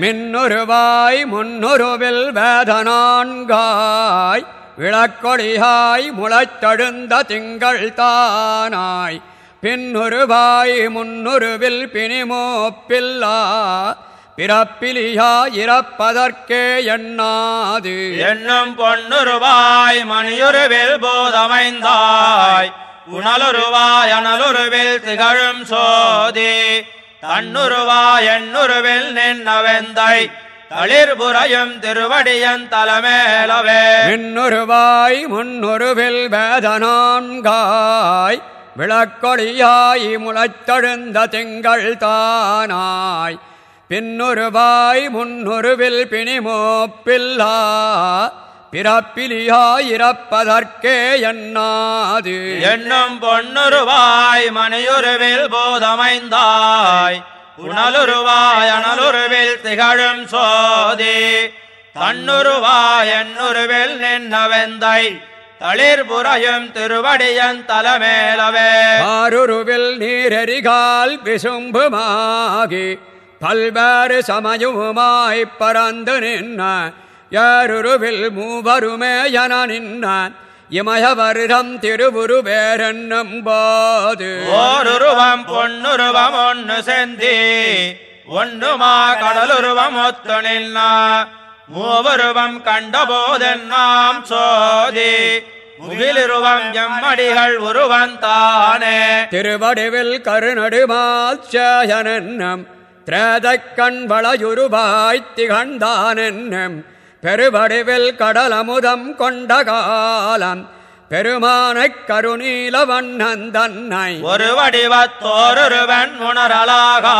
மின்னுருவாய் முன்னுருவில் வேதனான்காய். விளக்கொடியாய் முளைத்தழுந்த திங்கள் தானாய். பின்னுருவாய் முன்னுருவில் பிணிமோப்பில்லா. பிறப்பிலியா இறப்பதற்கே எண்ணாது. என்னும் பொன்னுருவாய் மணியுருவில் போதமைந்தாய். உணலுருவாய் அனலுருவில் திகழும் சோதி. தன்னுருவாய் எண்ணுருவில் நின்னவெந்தை தளிர்புறையும் திருவடியன் தலைமேலவே. மின்னுருவாய் முன்னுருவில் வேதனான்காய் விளக்கொழியாய் முளைத்தழுந்த திங்கள் தானாய். பின்னுருவாய் முன்னுருவில் பிணிமோப்பில்லா பிறப்பிலியாய் இறப்பதற்கே எண்ணாது. எண்ணும் பொன்னுருவாய் மணியுருவில் போதமைந்தாய். உணலுருவாய் அனலுருவில் திகழும் சோதி. தன்னுருவாய் எண்ணுருவில் நின்னவெந்தை. தளிர்புறையும் திருவடியன் தலைமேலவே. ஆருருவில் நீரெறிகால் விசும்புமாகி பல்வேறு சமயமுமாய் பறந்து நின்ன ஏருருவில் மூவருமே என நின்ன இமயவருடம் திருவுருவேரென்னும் போது ஓருருவம் பொன்னுருவம் ஒன்னு செந்தி ஒன்றுமா கடலுருவம் ஒத்து நின்னா. மூவருவம் கண்டபோதென்னாம் சோதி முகிலுருவம் எம்மடிகள் உருவம் தானே. திருவடிவில் கருநடுமால் சேயனென்னம் திரேதக்கண் வளையுருவாய் திகழ்ந்தானென்னம். பெருவடிவில் கடலமுதம் கொண்ட காலம் பெருமானைக் கருநீல வண்ணன் தன்னை ஒரு வடிவத்தோருவன் உணரலாகா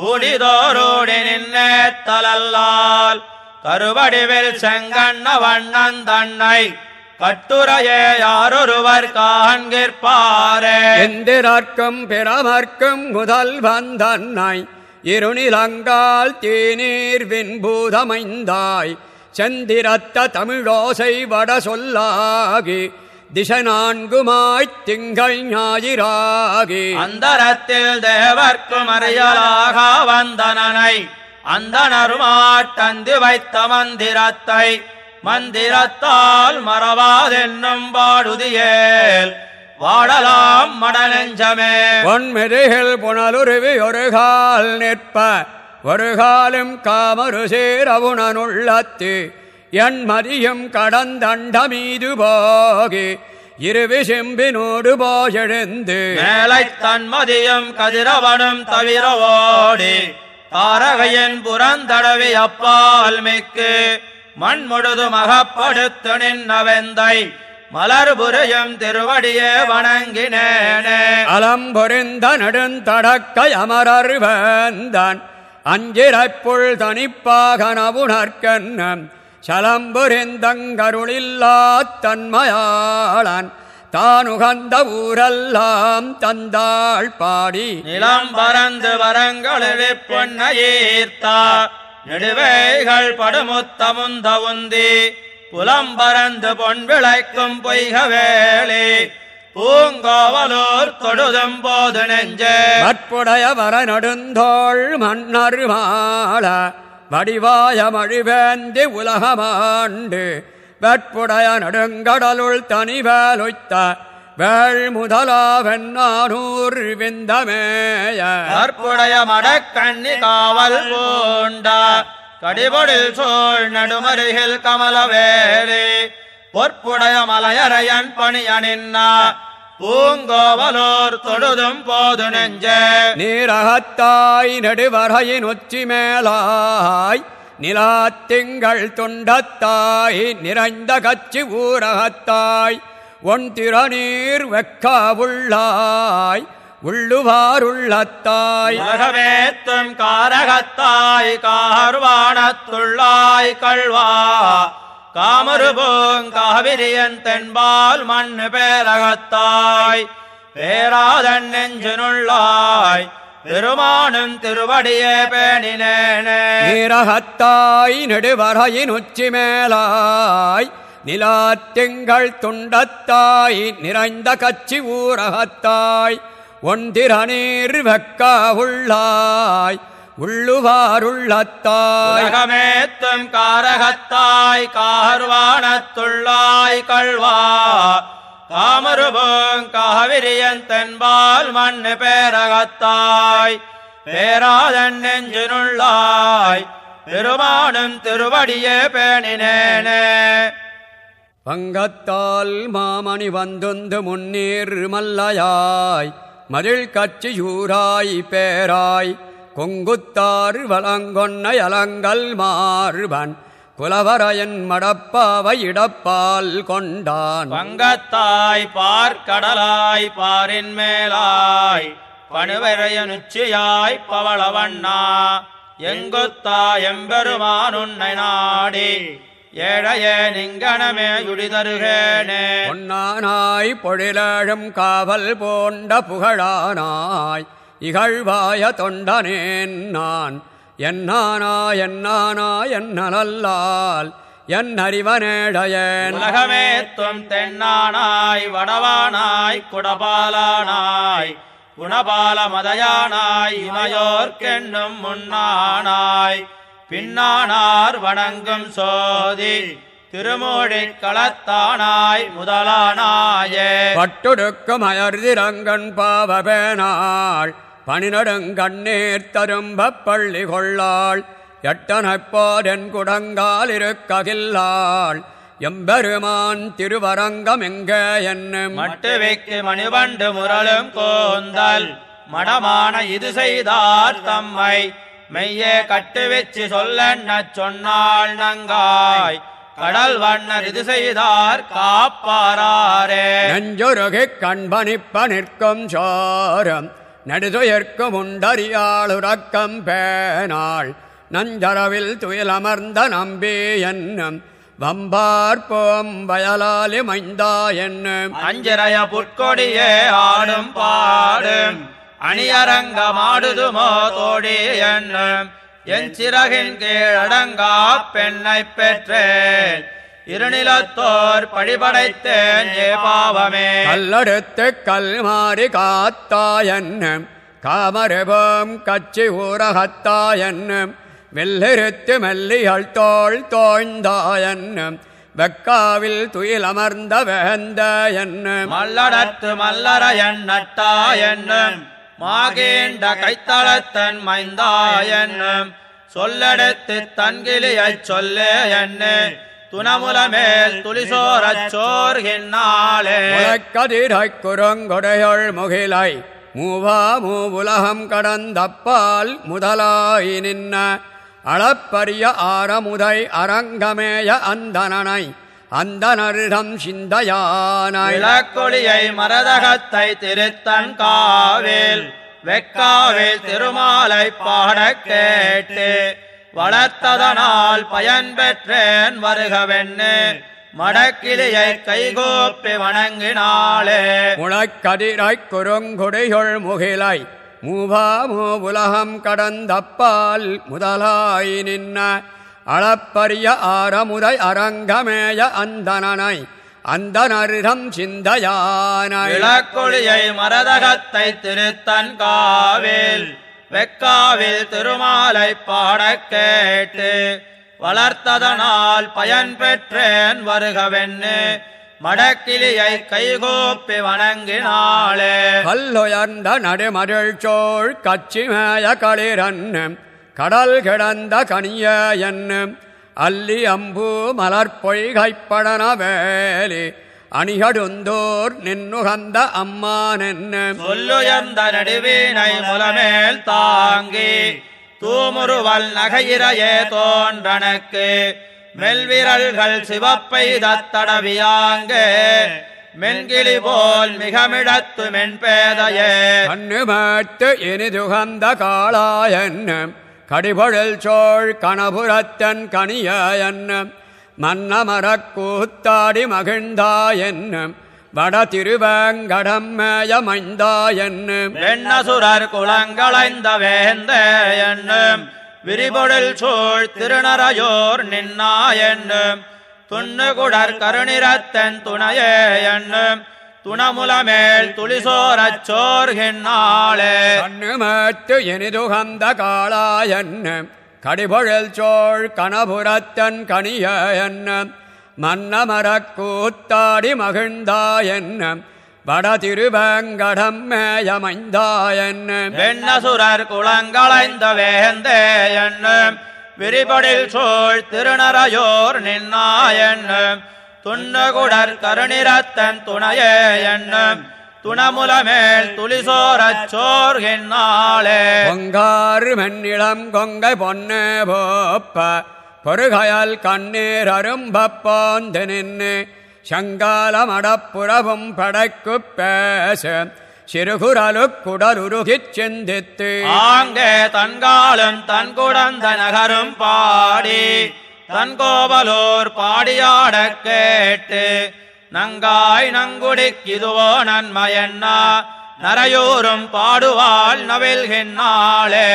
ஊடிதோரோடி நின்னே தலல்லால். கருவடிவில் செங்கண்ண வண்ணன் தன்னை கட்டுரையே யாரொருவர் காண்கிற்பாரே. எந்திரர்க்கும் பிறமர்க்கும் முதல் வந்தன்னை இருநிலங்கால் தேநீர் வெண்பூதமைந்தாய் செந்திரத்த தமிழோசை வட சொல்லாகி திச நான்குமாய்த் திங்கள் ஞாயிறாகி. அந்தரத்தில் தேவர்க்கும் அறியலாக வந்தனனை அந்தனருமாட்டந்து வைத்த மந்திரத்தை மந்திரத்தால் மறவாதென்னும் பாடுதியேல். வாடலாம் மடநெஞ்சமே பொன்மெருகில் புனலுருவி ஒரு கால் நிற்ப ஒரு காலும் காமரு சேரவுணனுள்ளத்து என் மதியும் கடந்தண்டமீது போகி இருவி செம்பினோடு போயெழுந்து. மேலை தன்மதியும் கதிரவனும் தவிர ஓடி தாரகையின் புறந்தடவி அப்பால் மிக்கு மண் முழுதும் அகப்படுத்து நின்னவெந்தை மலர்புரியும் திருவடியே வணங்கினேனே. அலம்பொறிந்த நெடுந்தடக்கை அமரர் வேந்தன் அஞ்சிரப்புள் தனிப்பாக நவுணர்க்கன்னம் சலம்புரிந்தங்கருளில்லா தன்மயாளன் தானுகந்த ஊரெல்லாம் தந்தாள் பாடி. நிலம் பறந்து வரங்களில் பொன்னையீர்த்தா நெடுவேய்கள் படுமுத்தமுந்த உந்தி புலம் பறந்து பொன் விளைக்கும் பொய்கவேலி பூங்கோவலூர் தொடுதும் போது நெஞ்சே. மற்புடைய வர நடுந்தோள் மன்னர் மாள வடிவாய மழிவேந்தி உலகமாண்டு வெற்புடைய நடுங்கடலுள் தனிவேலுய்த்த வேள் முதலாவென்னானூர் விந்தமேய. கற்புடைய மடக்கண்ணி காவல் பூண்டா கடிபொடில் சோழ் நடுமருகில் கமலவேலி. பொற்புடைய மலையரையன் பணியனின்னா பூங்கோவலோர் தொழுதும் போது நெஞ்சே. நீரகத்தாய் நெடுவரையின் உச்சி மேலாய் நிலாத்திங்கள் துண்டத்தாய் நிறைந்த கச்சி ஊரகத்தாய் ஒன் திறநீர் வெக்கா உள்ளாய் உள்ளுவாருள்ளத்தாய். உலகவேத்தும் காரகத்தாய் கார்வானத்துள்ளாய் கள்வா. காமருபூங் காவிரியன் தென்பால் மண்ணு பேரகத்தாய். பேராதன் நெஞ்சினுள்ளாய் பெருமானும் திருவடியே பேணினேனே. நீரகத்தாய் நெடுவரையின் உச்சி மேலாய் நிலாத்திங்கள் துண்டத்தாய் நிறைந்த கச்சி ஊரகத்தாய். ஒன்றிரநீர் வெக்க உள்ளாய் உள்ளுவாருள்ளத்தாய். உலகமேத்தும் காரகத்தாய் கார்வானத்துள்ளாய் கள்வா. காமருபோங் காவிரியன் தென்பால் மண்ணு பேரகத்தாய். பேராதன் நெஞ்சினுள்ளாய் பெருமானும் திருவடியே பேணினேனே. பங்கத்தால் மாமணி வந்துந்து முன்னீர் மல்லையாய் மதில் கட்சியூராய் பேராய் கொங்குத்தாறு வளங்கொன்னை அலங்கல் மாறுபன் குலவரையன் மடப்பாவை இடப்பால் கொண்டான். பங்கத்தாய் பார்க்கடலாய் பாரின் மேலாய் பணுவரையனுச்சியாய் பவளவண்ணா. எங்குத்தா எம்பெருமானுன்னை நாடி ஏழையே நிங்கணமே யுடிதருகேனே பொன்னானாய் பொழிலழும் காவல் போண்ட புகழானாய் இகழ்வாய தொண்டனேன் நான். என்னானா என்னானா என்னலால் என் அறிவனேடையன் உலகமேத்தும் தென்னானாய் வடவானாய் குடபாலானாய் குணபால மதயானாய் இமையோர்க்கென்னும் முன்னானாய். பின்னானார் வணங்கும் சோதி திருமூழி களத்தானாய் முதலானாயே. பட்டுடுக்கும் அயர்திரங்கன் பாவபேனாள் பணிநடுங்கண்ணீர் தரும்பப் பள்ளி கொள்ளாள் எட்டனப்போதென் குடங்கால் இருக்ககில்லாள் எம்பெருமான் திருவரங்கம் எங்க என்னும். மட்டுவிக்கு மணிவண்டு முரளும் கோந்தல் மடமான இது செய்தார் தம்மை. மெய்யே கட்டுவிச்சு சொல்லென்ன சொன்னாள் நங்காய். கடல் வண்ணர் இது செய்தார் காப்பாரே நெஞ்சுருகிக் கண்பணிப்ப நிற்கும் சோரம். நெடுதுயர்க்கும் உண்டறியாளுறக்கம் பேனாள். நஞ்சரவில் துயிலமர்ந்த நம்பி என்னும். வம்பார்ப்போம் வயலாலி மைந்தா என்னும். அஞ்சிரைய புட்கொடியே ஆடும் பாடும். அணியரங்கமாடுதுமோ தோடி என்னும் என் சிறகின் கீழடங்கா பெண்ணை பெற்றேன். இருநிலத்தோர் பழிபடைத்தேன் ஏ பாவமே. கல்லெடுத்து கல்மாறி காத்தா என்னும் காமரபம் கச்சி ஊரகத்தா என்னும் வெள்ளிருத்து மெல்லிகள் தோள் தோய்ந்தா என்னும் வெக்காவில் துயிலமர்ந்த வேந்த என்னும். மல்லடத்து மல்லர எண்ணட்டா என்னும் மாகேண்ட கைத்தளத்தன் மைந்தா சொல்லெடுத்து தன்கிளியச் சொல்லே என்ன. துணமுலமேல் துளிசோரச் சோர்கின்னாளே முழக்கதிரைக் குரங்கொடையொள் முகிலை மூவா மூவுலகம் கடந்தப்பால் முதலாய் நின்ன. அளப்பரிய ஆரமுதை அரங்கமேய அந்தனனை அந்தனரிடம் சிந்தையானாய். இளக்கொடியை மரதகத்தை திருத்தன் காவில் வெக்காவில் திருமாலை பாடக் கேட்டு வளர்த்ததனால் பயன் பெற்றேன் வருகவென்னு மடக்கிளியை கைகோப்பி வணங்கினாளே. முழக்கதிரைக் குறுங்குடியொள் முகிலை மூவா மூவுலகம் கடந்தப்பால் முதலாய் நின்ன அளப்பரிய ஆரமுதை அரங்கமேய அந்தனனை அந்தனரிடம் சிந்தையானாய். இளக்கொழியை மரதகத்தை திருத்தன் காவில் வெக்காவில் திருமாலை பாடக் கேட்டு வளர்த்ததனால் பயன் பெற்றேன் வருகவென்னு மடக்கிளியை கைகோப்பி வணங்கினாளே. கல்லுயர்ந்த நடுமருள் சோழ் கச்சிமேய களிரன்னும் கடல் கிடந்த கனிய என்னும் அல்லி அம்பு மலர்பொய்கைப்படன வேலி அணிகடுந்தோர் நின்னுகந்த அம்மான் என்னும் சொல்லுயர்ந்த நடுவீனை முலமேல் தாங்கி தூமுருவல் நகையிறையே தோன்றனக்கு மெல்விரல்கள் சிவப்பை தத்தடவியாங்கே மென்கிளி போல் மிகமிடத்து மென்பேதையே. கண்ணுமேட்டு இனிதுகந்த காளாயன்னும் கடிபொழில் சோழ் கணபுரத்தன் கனிய என்ன மன்னமரக் கூத்தாடி மகிழ்ந்தா என்னும் வட திருவேங்கடம் மேய மைந்தா வெண்ணசுரர் குளங்களைந்த வேந்த என்னும் விரிபொழில் சூழ் திருநரையோர் நின்னா என்னும் துண்ணுகுடர் கருணிரத்தன் துணையே என்னும் துணமுலமேல் துளிசோரச் சோர்கின்னாளே கண்ணுமத்து இனிதுகந்த காளாயன்ன கடிபொழில் சோழ் கணபுரத்தன் கணிய என்ன மன்னமரக் கூத்தாடி மகிழ்ந்தாயன்ன வட திருவங்கடம் மேயமைந்தாயன்ன. வெண்ணசுரர் குளங்களைந்த வேந்தே என்னும் விரிபடில் சோழ் திருநரையோர் நின்னாயன்னும் துண்ணகுடர் கருணிரத்தன் துணையே என்னும் துணமுலமேல் துளிசோரச் சோர்கின்னாளே. பொங்காறு மென்னிளம் கொங்கை பொன்னே போப்ப பொறுகையால் கண்ணீர் அரும்பப்போந்து நின்று சங்காலமடப்புறவும் படைக்குப் பேச சிறுகுரலுக்குடலுருகிச் சிந்தித்து. ஆங்கே தன்காலும் தன் குடந்த நகரும் பாடி தன் கோவலூர் பாடியாடக் கேட்டு நங்காய் நங்குடிக்கிதுவோ நன்மையன்னா? நரையூரும் பாடுவாள் நவில்கின்னாளே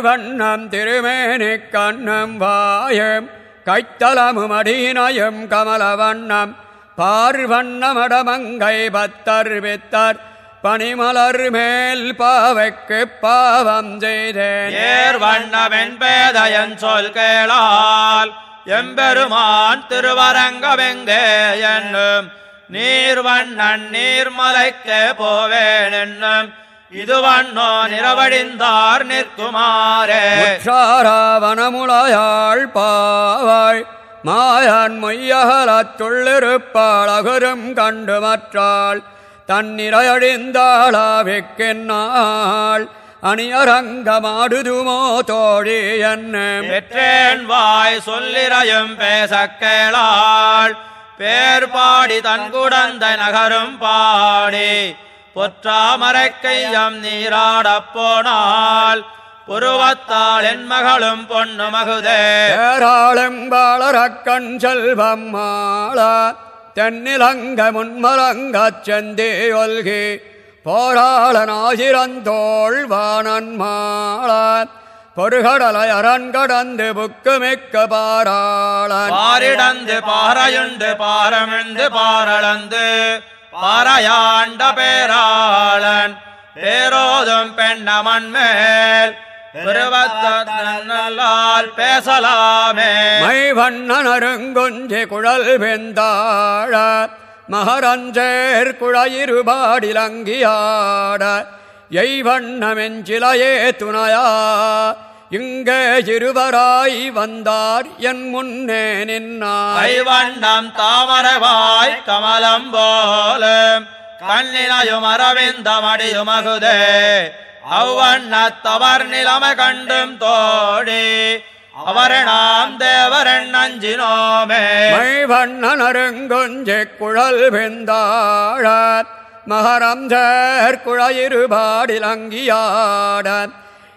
வண்ணம் திருமேனி கண்ணம் வாயம் கைத்தலமும் அடியினயும் கமலவண்ணம். பார்வண்ணமடமங்கை பத்தர் வித்தர் பனிமலர் மேல் பாவைக்கு பாவம் செய்தேன். ஏர் வண்ணமென் பேதையன் சொல் கேளால் எம்பெருமான் திருவரங்கமெங்கே என்னும் நீர் வண்ணன் நீர்மலைக்கு போவேன் என்னும் இது வண்ணோ நிறவழிந்தார் நிற்குமாரே உற்றாராவனமுளையாள் பாவாய் மாயான் மொய்யகலத் துள்ளிருப்பாள் அகுரும் கண்டு மற்றாள். தன்னிறையழிந்தாளாவிக்கின்னாள் அணியரங்கமாடுதுமோ தோழி என்ன? பெற்றேன் வாய் சொல்லிரையும் பேசக் கேளாள் பேர் பாடி தன் குடந்த நகரும் பாடி. பொற்றாமரைக் கையம் நீராடப் போனாள் புருவத்தாள் என் மகளும் பொண்ணு மகுதே ஏராளம்பாளரக்கண் செல்வம் மாள. தென்னிலங்க முன்மலங்கச் செந்தே ஒல்கி போராளனாசிரந்தோள் வானன் மாள பொறுகடலை அரண் கடந்து புக்குமிக்க பாராளன். பாரிடந்து பாறையுண்டு பாரமிழ்ந்து பாரளந்து பாறையாண்ட பேராளன். பேரோதும் பெண்ணமன் மேல் பெருவத்தால் பேசலாமே. மை வண்ணனருங்கொஞ்சி குழல் வெந்தாழ மகரஞ்சேர் குழையிருபாடிலங்கியாட எய் வண்ணமெஞ்சிலையே துணையா இங்கே இருவராய் வந்தார் என் முன்னே நின்னாய் ஐவண்ணம் தாமரவாய் கமலம் போலும் கண்ணினையும் அரவிந்தமடியும் அகுதே அவ்வண்ணத்தவர் நிலைமை கண்டும் தோழி. அவரணாம் தேவரன் அஞ்சினோமே. மை வண்ணனருங்கொஞ்சி குழல் வெந்தாழ மகரஞ்சேர் குழையிருபாடிலங்கியாட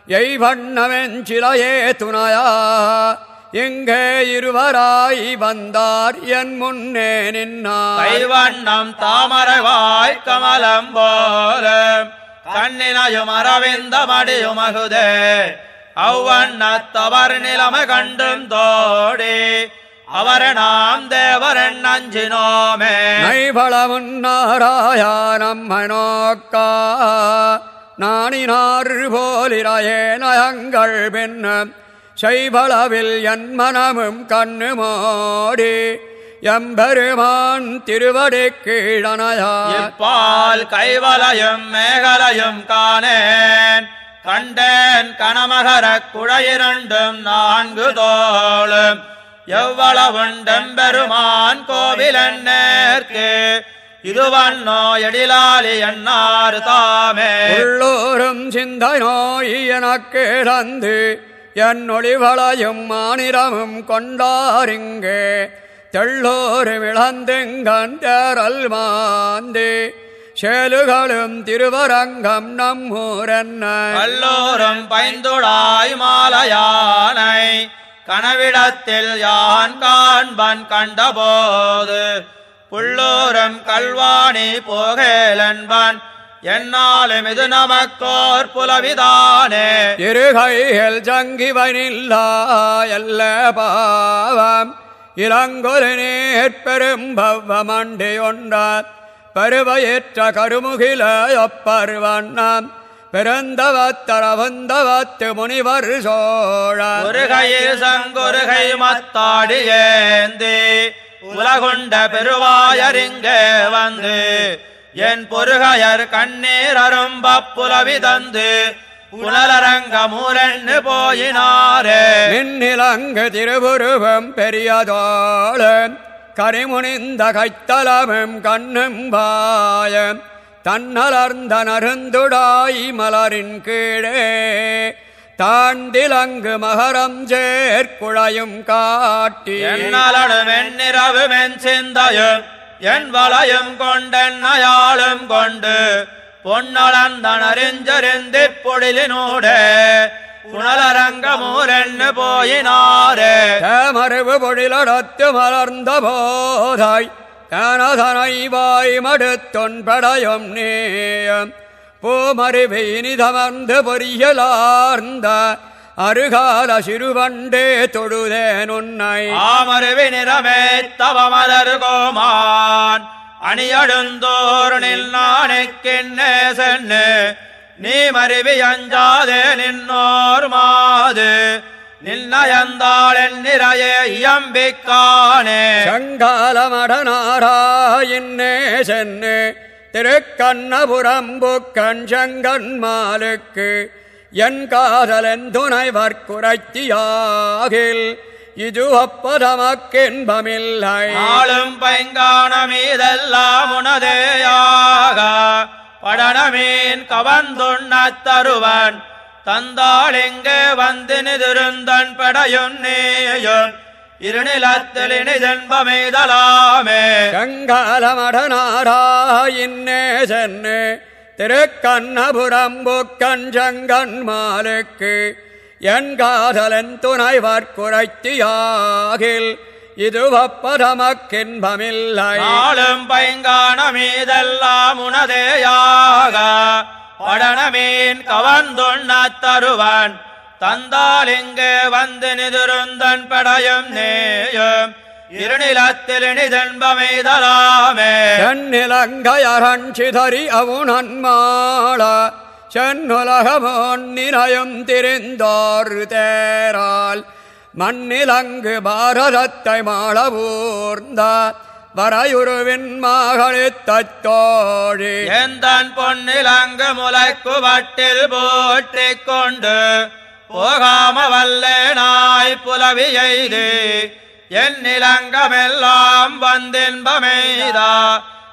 எய் வண்ணமெஞ்சிலையே துணையா. எங்கே இருவராய் வந்தார் என் முன்னே நின்னாய் கைவண்ணம் தாமரவாய் கமலம் போலும் கண்ணினையும் அரவிந்தமடியும் அகுதே அவ்வண்ணத்தவர் நிலைமை கண்டும் தோடி. அவரணாம் தேவரன் அஞ்சினோமே. நைபளமுன் நாராயணம் மனோக்கா. நாணினார் போலிரையே நயங்கள் பின்ன எம்பெருமான் திருவடி கீழனையார் இப்பால் கைவலையும் மேகலையும் காணேன். கண்டேன் கணமகரக் குழையிரண்டும் நான்கு தோளும். எவ்வளவுண்டெம்பெருமான் கோவிலன் நேர்க்கு. இதுவண்ணோ எழிலாலி எண்ணாறு தாமே. உள்ளோரும் சிந்தை நோய் எனக்கு இறந்து என் ஒளிவளையும் மாநிலமும் கொண்டாரிங்கே தெள்ளோரும் இழந்துங்கன் தேரல் மாந்து சேலுகளும் திருவரங்கம் நம்மூரென்ன. கல்லோரும் பைந்துடாய் மாலையானை. கனவிடத்தில் யான் காண்பன் கண்டபோது புள்ளோரும் கல்வாணி போகேலன்பன். என்னாலும் இது நமக்கோர் புலவிதானே. இருகையில் ஜங்கிவனில்லா எல்ல பாவம். இளங்கொரு நேர்பெரும் பவ்வமண்டி ஒன்றார். பருவயற்ற கருமுகில ஒப்பருவண்ணாம் பிறந்தவத்தரவந்தவத்து முனிவர் சோழ ஒரு கையில் சங்கொருகை மத்தாடி ஏந்தி. உலகுண்ட பெருவாயரிங்கே வந்து. என் பொருகையர் கண்ணீர் அரும்ப புலவி தந்து. புனலரங்க மூரன்னு போயினாரே. மின்னிலங்கு திருவுருவம் பெரியதோளம் கரிமுனிந்த கைத்தலமும் கண்ணும் பாயம் தன்னலர்ந்த நருந்துடாய் மலரின் கீழே. தாண்டிலங்கு மகரம் சேர்க்குழையும் காட்டி என்னலடு வெண்ணிரவு மென் சிந்தையும் என் வளையும் கொண்டென்னையாளும் கொண்டு பொன்னளந்தனறிஞ்சறிந்தி பொழிலினூடே புனலரங்க மூரென்னு போயினாரே. தேமருவு பொழிலடத்து மலர்ந்த போதாய் கனதனை வாய் மடுத்தொன்படையும் நேயம். பூமருவினிதமர்ந்து பொரியலார்ந்த அருகால சிறுவண்டே தொழுதேன் உன்னை. ஆமருவி நிறமே தவமலர் கோமான் அணியடுந்தோர் நில்லானுக்கின்னே சென்னு நீ மருவி அஞ்சாதே நின்னோர் மாது நின்னயந்தாள் நிறைய இயம்பிக்கானே. சங்காலமடனாராயின்னே சென்னு திருக்கண்ணபுரம்புக்கண் செங்கன்மாலுக்கு என் காதலன் துணைவர் குறைத்தியாகில் இது ஒப்பதமக்கின்பமில்லை ஆளும் பைங்கான மீதெல்லாம் உனதேயாக. படனமீன் கவந்துண்ணத் தருவன் தந்தாள் இங்கே வந்து நிதிருந்தன் படையும் நீயும். இருநிலத்தில் இனிதென்பமெய்தலாமே செங்காலமடனாராயின்னே சென்னு திருக்கண்ணபுரம்புக்கண் செங்கன்மாலுக்கு என் காதலன் துணைவர் குறைத்தியாகில் இது ஒப்பதமக்கின்பமில்லை ஆளும் பைங்கான மீதெல்லாம் உனதேயாக படனமீன் கவந்துண்ணத் தருவன் தந்தால் இங்கே வந்து நிதிருந்தன் படையும் நேயும் இருநிலத்தில் இனிதென்பமெய்தலாமே சென்னிலங்கையரன் சிதறி அவுணன்மாள சென்னுலகமோன் நிலையும் திரிந்தோர் தேரால். மண்ணிலங்கு பாரதத்தை மாளவூர்ந்த. வரையுருவின் மகளித்தோழி எந்தன் பொன்னிலங்கு முளைக்கு வட்டில் போட்டிக் கொண்டு போகாம வல்லேனாய் புலவி எய்து. என் நிலங்கமெல்லாம் வந்தின்பமெய்தா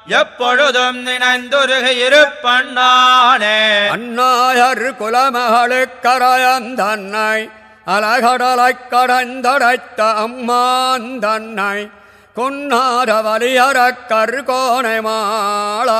எப்பொழுதும் நினைந்துருகி இருப்பண்ணானே. அந்நாயர் குலமகளுக்கரையந்தன்னை அலகடலைக் கடந்தடைத்த அம்மாந்தன்னை குன்னார வலியறக் கருகோணை மாள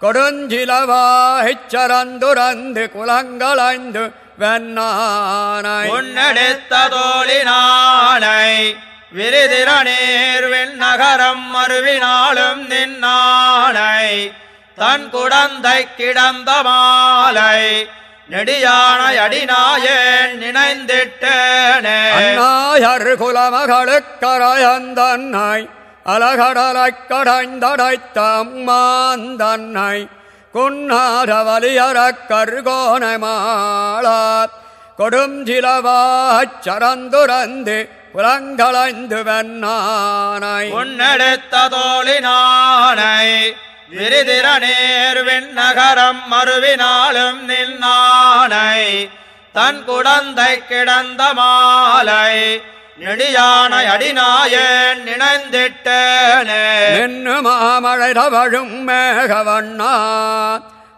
கொடுஞ்சிலவாய்ச் சரந்துரந்து குலங்களைந்து வெண்ணானை. உன்னெடுத்த தோழினானை. விரிதிரநீர் நகரம் மறுவினாலும் நின்னானை தன் குடந்தை கிடந்த மாலை நெடியானை அடிநாயேன் நினைந்திட்டேனே. அந்நாயர் குலமகளுக்கரையந்தன்னை அலகடலைக் கடைந்தடைத்த அம்மாந்தன்னை குன்னார வலியறக் கொடுஞ்சிலவாச் சரந்துரந்து புலங்களைந்து வெண்ணானை உன்னெடுத்த தோழினானை விரிதிரநீர் விண்ணகரம் மறுவினாலும் நின்னானை. தன் குடந்தை கிடந்த மாலை நெடியானை அடிநாயேன் நினைந்திட்டேனே. நின்னு மாமழை தவழும் மேகவண்ணா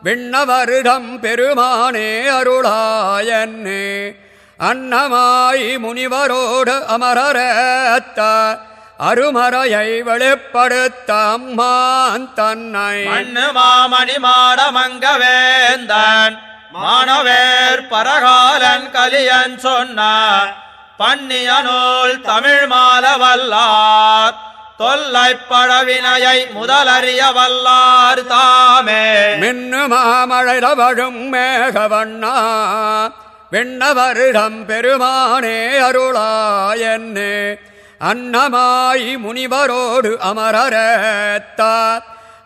விண்ணவருடம் பெருமானே அருளாயன்னே. அன்னமாய் முனிவரோடு அமரரேத்த அருமறையை வெளிப்படுத்த அம்மான் தன்னை. மண்ணு மாமணி மாடமங்க வேந்தன் மானவேர் பரகாலன் கலியன் சொன்னார் பண்ணிய நூல் தமிழ் மால வல்லார் தொல்லை பழவினையை முதலறிய வல்லார் தாமே. மின்னு மாமழை தவழும் மேகவண்ணா விண்ணவரிடம் பெருமானே அருளாயன்னே அன்னமாய் முனிவரோடு அமரரேத்த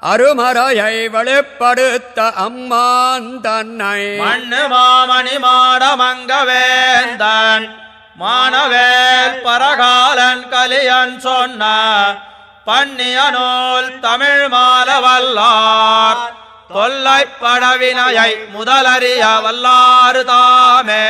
அருமறையை வெளிப்படுத்த அம்மான் தன்னை. மண்ணு மாமணி மாடமங்கவேந்தன் மாணவேல் பரகாலன் கலியன் சொன்ன பண்ணிய நூல் தமிழ் மாலவல்லார். தொல்லைப்படவினையை முதலறிய வல்லாறு தாமே.